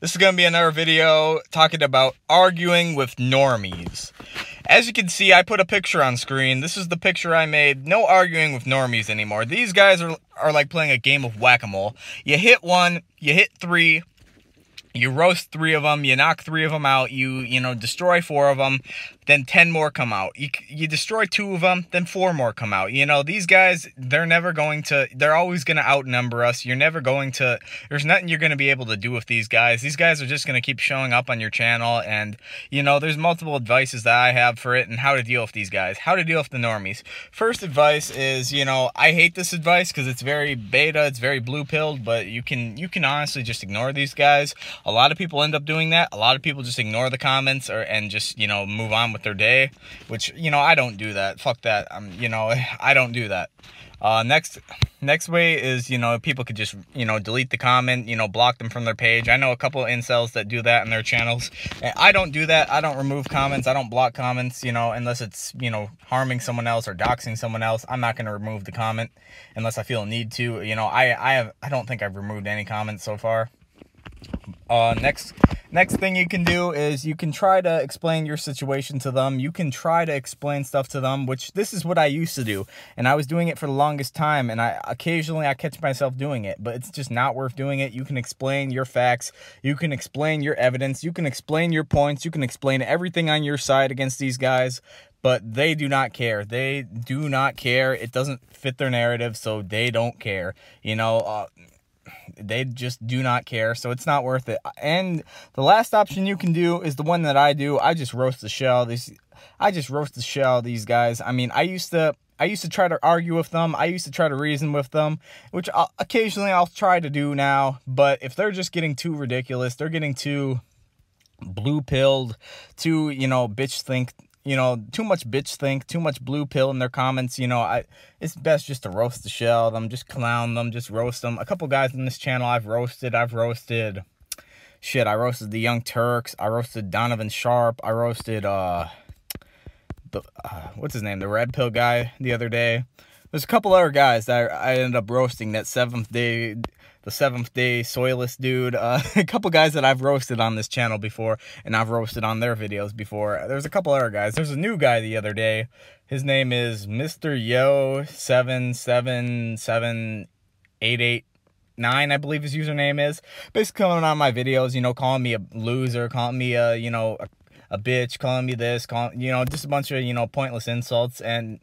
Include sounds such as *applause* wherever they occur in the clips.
This is going to be another video talking about arguing with normies. As you can see, I put a picture on screen. This is the picture I made. No arguing with normies anymore. These guys are, are like playing a game of whack-a-mole. You hit one, you hit three, you roast three of them, you knock three of them out, you, you know, destroy four of them, then 10 more come out. You, you destroy two of them, then four more come out. You know, these guys, they're never going to, they're always going to outnumber us. You're never going to, there's nothing you're going to be able to do with these guys. These guys are just going to keep showing up on your channel. And, you know, there's multiple advices that I have for it and how to deal with these guys, how to deal with the normies. First advice is, you know, I hate this advice because it's very beta, it's very blue pilled, but you can, you can honestly just ignore these guys. A lot of people end up doing that. A lot of people just ignore the comments or, and just, you know, move on with their day, which, you know, I don't do that. Fuck that. I'm, you know, *laughs* I don't do that. Uh, next, next way is, you know, people could just, you know, delete the comment, you know, block them from their page. I know a couple of incels that do that in their channels. I don't do that. I don't remove comments. I don't block comments, you know, unless it's, you know, harming someone else or doxing someone else. I'm not going to remove the comment unless I feel a need to. You know, I, I have, I don't think I've removed any comments so far. Uh, next, next thing you can do is you can try to explain your situation to them. You can try to explain stuff to them, which this is what I used to do. And I was doing it for the longest time. And I occasionally I catch myself doing it, but it's just not worth doing it. You can explain your facts. You can explain your evidence. You can explain your points. You can explain everything on your side against these guys but they do not care. They do not care. It doesn't fit their narrative, so they don't care. You know, uh, they just do not care, so it's not worth it. And the last option you can do is the one that I do. I just roast the shell. These, I just roast the shell. These guys. I mean, I used to. I used to try to argue with them. I used to try to reason with them, which I'll, occasionally I'll try to do now. But if they're just getting too ridiculous, they're getting too blue pilled, too, you know, bitch think you know, too much bitch think, too much blue pill in their comments. You know, I it's best just to roast the shell them, just clown them, just roast them. A couple guys on this channel I've roasted. I've roasted, shit, I roasted the Young Turks. I roasted Donovan Sharp. I roasted, uh, the, uh, what's his name? The Red Pill guy the other day. There's a couple other guys that I ended up roasting that seventh day the seventh day soilless dude uh, *laughs* a couple guys that i've roasted on this channel before and i've roasted on their videos before. There's a couple other guys. There's a new guy the other day. His name is mr yo 777889 i believe his username is. Basically coming on my videos you know calling me a loser calling me a you know a, a bitch calling me this calling you know just a bunch of you know pointless insults. And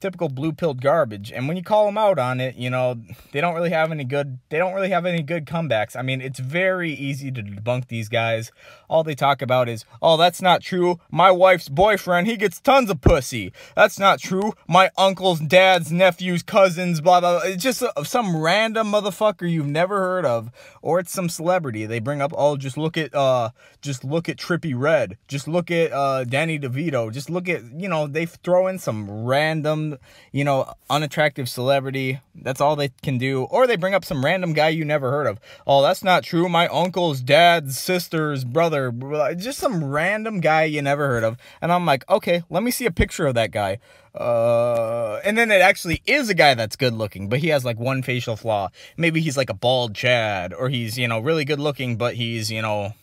typical blue pilled garbage. And when you call them out on it, you know, they don't really have any good, they don't really have any good comebacks. I mean, it's very easy to debunk these guys. All they talk about is, oh, that's not true. My wife's boyfriend, he gets tons of pussy. That's not true. My uncle's, dad's, nephew's, cousins, blah, blah, blah. It's just a, some random motherfucker you've never heard of. Or it's some celebrity. They bring up, oh, just look at, uh, just look at Trippie Redd. Just look at, uh, Danny DeVito. Just look at, you know, they throw in some random you know, unattractive celebrity. That's all they can do. Or they bring up some random guy you never heard of. Oh, that's not true. My uncle's dad's sister's brother. Just some random guy you never heard of. And I'm like, okay, let me see a picture of that guy. Uh, and then it actually is a guy that's good looking, but he has like one facial flaw. Maybe he's like a bald Chad, or he's, you know, really good looking, but he's, you know,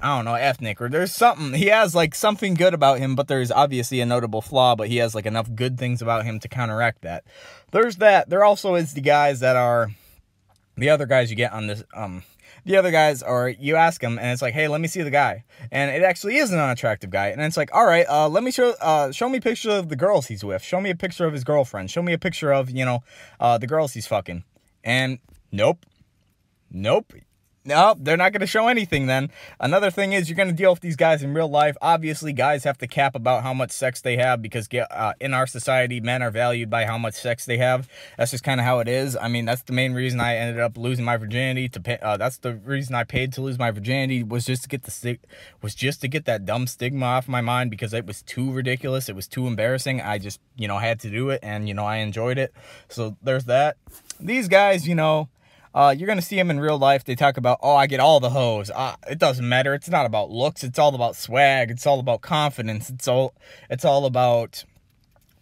I don't know, ethnic, or there's something. He has like something good about him, but there's obviously a notable flaw, but he has like enough good things about him to counteract that. There's that. There also is the guys that are the other guys you get on this, um, the other guys are, you ask them and it's like, hey, let me see the guy. And it actually is an unattractive guy. And it's like, all right, uh, let me show, uh, show me a picture of the girls he's with. Show me a picture of his girlfriend. Show me a picture of, you know, uh, the girls he's fucking. And nope. Nope no, they're not going to show anything then. Another thing is you're going to deal with these guys in real life. Obviously, guys have to cap about how much sex they have because uh, in our society, men are valued by how much sex they have. That's just kind of how it is. I mean, that's the main reason I ended up losing my virginity. To pay, uh, that's the reason I paid to lose my virginity was just to get the was just to get that dumb stigma off my mind because it was too ridiculous. It was too embarrassing. I just you know had to do it, and you know I enjoyed it. So there's that. These guys, you know uh, you're going to see them in real life. They talk about, oh, I get all the hoes. Uh, it doesn't matter. It's not about looks. It's all about swag. It's all about confidence. It's all, it's all about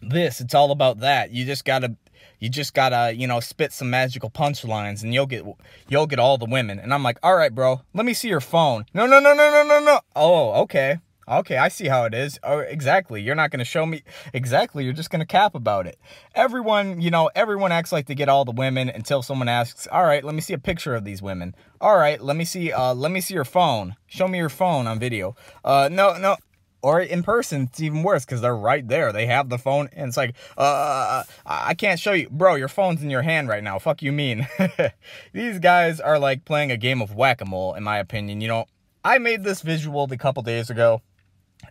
this. It's all about that. You just got to, You just gotta, you know, spit some magical punchlines and you'll get you'll get all the women. And I'm like, all right, bro, let me see your phone. No, no, no, no, no, no, no. Oh, okay. Okay, I see how it is. Oh, exactly. You're not going to show me exactly. You're just going to cap about it. Everyone, you know, everyone acts like they get all the women until someone asks, "All right, let me see a picture of these women." All right, let me see uh let me see your phone. Show me your phone on video. Uh no, no. Or in person, it's even worse because they're right there. They have the phone, and it's like, uh, I can't show you. Bro, your phone's in your hand right now. Fuck you mean? *laughs* These guys are like playing a game of whack-a-mole, in my opinion. You know, I made this visual a couple days ago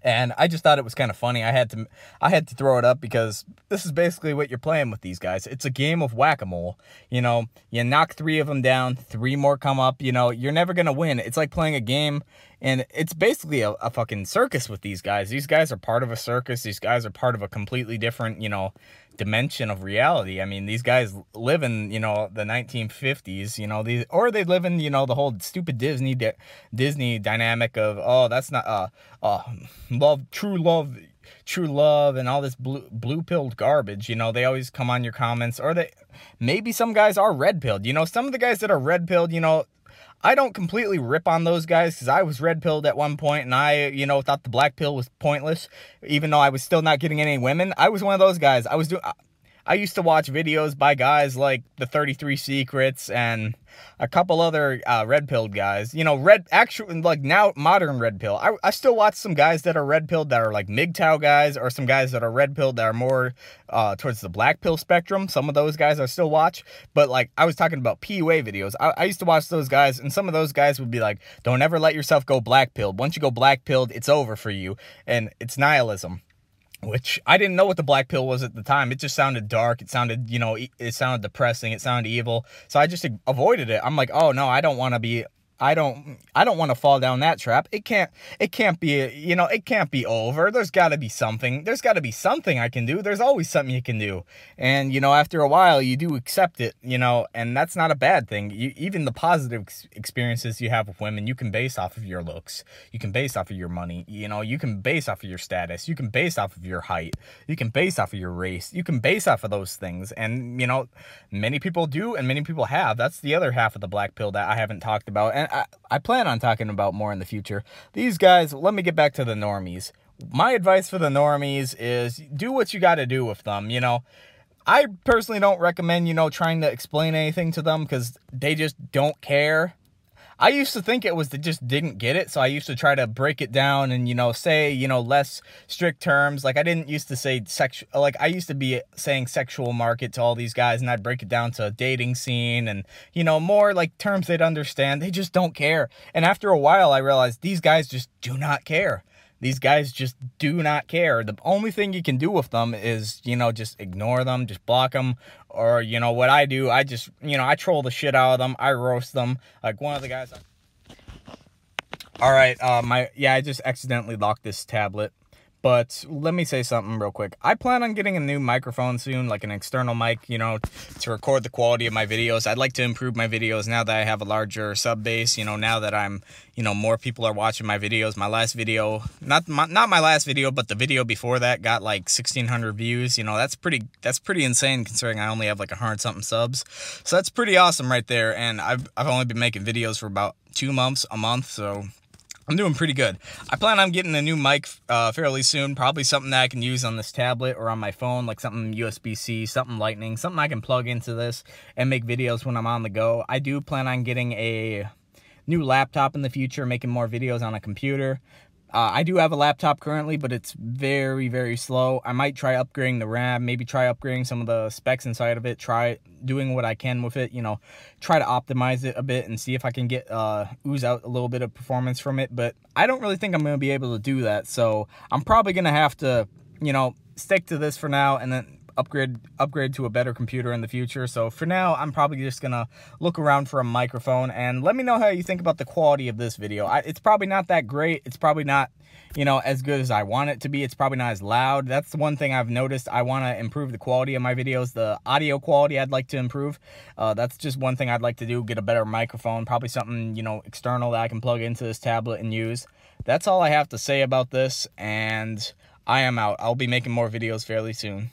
and I just thought it was kind of funny. I had to I had to throw it up because this is basically what you're playing with these guys. It's a game of whack-a-mole. You know, you knock 3 of them down, 3 more come up, you know, you're never to win. It's like playing a game and it's basically a, a fucking circus with these guys. These guys are part of a circus. These guys are part of a completely different, you know, dimension of reality. I mean, these guys live in, you know, the 1950s, you know, these or they live in, you know, the whole stupid Disney Disney dynamic of, oh, that's not uh uh love true love true love and all this blue blue pilled garbage you know they always come on your comments or they maybe some guys are red pilled you know some of the guys that are red pilled you know I don't completely rip on those guys because I was red pilled at one point and I, you know, thought the black pill was pointless, even though I was still not getting any women. I was one of those guys. I was doing, I used to watch videos by guys like the 33 Secrets and a couple other uh, red pilled guys. You know, red, actually, like now modern red pill. I, I still watch some guys that are red pilled that are like MGTOW guys or some guys that are red pilled that are more uh, towards the black pill spectrum. Some of those guys I still watch. But like I was talking about PUA videos. I, I used to watch those guys and some of those guys would be like, don't ever let yourself go black pilled. Once you go black pilled, it's over for you. And it's nihilism which I didn't know what the black pill was at the time. It just sounded dark. It sounded, you know, it sounded depressing. It sounded evil. So I just avoided it. I'm like, oh no, I don't want to be I don't I don't want to fall down that trap. It can't it can't be you know, it can't be over. There's got to be something. There's got to be something I can do. There's always something you can do. And you know, after a while you do accept it, you know, and that's not a bad thing. You, even the positive experiences you have with women, you can base off of your looks. You can base off of your money. You know, you can base off of your status. You can base off of your height. You can base off of your race. You can base off of those things. And you know, many people do and many people have. That's the other half of the black pill that I haven't talked about. And I, I plan on talking about more in the future. These guys, let me get back to the normies. My advice for the normies is do what you got to do with them, you know. I personally don't recommend, you know, trying to explain anything to them because they just don't care. I used to think it was they just didn't get it, so I used to try to break it down and you know say you know less strict terms. Like I didn't used to say sexual, like I used to be saying sexual market to all these guys, and I'd break it down to a dating scene and you know more like terms they'd understand. They just don't care, and after a while, I realized these guys just do not care. These guys just do not care. The only thing you can do with them is, you know, just ignore them, just block them. Or, you know, what I do, I just, you know, I troll the shit out of them. I roast them. Like one of the guys. All right, uh, my, yeah, I just accidentally locked this tablet. But let me say something real quick. I plan on getting a new microphone soon, like an external mic, you know, to record the quality of my videos. I'd like to improve my videos now that I have a larger sub base, you know, now that I'm, you know, more people are watching my videos. My last video, not my, not my last video, but the video before that got like 1600 views. You know, that's pretty that's pretty insane considering I only have like a 100 something subs. So that's pretty awesome right there and I've I've only been making videos for about 2 months, a month, so I'm doing pretty good. I plan on getting a new mic uh, fairly soon. Probably something that I can use on this tablet or on my phone, like something USB-C, something lightning, something I can plug into this and make videos when I'm on the go. I do plan on getting a new laptop in the future, making more videos on a computer. Uh, I do have a laptop currently, but it's very, very slow. I might try upgrading the RAM, maybe try upgrading some of the specs inside of it, try doing what I can with it, you know, try to optimize it a bit and see if I can get, uh, ooze out a little bit of performance from it. But I don't really think I'm going to be able to do that. So I'm probably going to have to, you know, stick to this for now and then upgrade upgrade to a better computer in the future. So for now, I'm probably just gonna look around for a microphone and let me know how you think about the quality of this video. I, it's probably not that great. It's probably not, you know, as good as I want it to be. It's probably not as loud. That's the one thing I've noticed. I want to improve the quality of my videos. The audio quality I'd like to improve. Uh, that's just one thing I'd like to do, get a better microphone, probably something, you know, external that I can plug into this tablet and use. That's all I have to say about this, and I am out. I'll be making more videos fairly soon.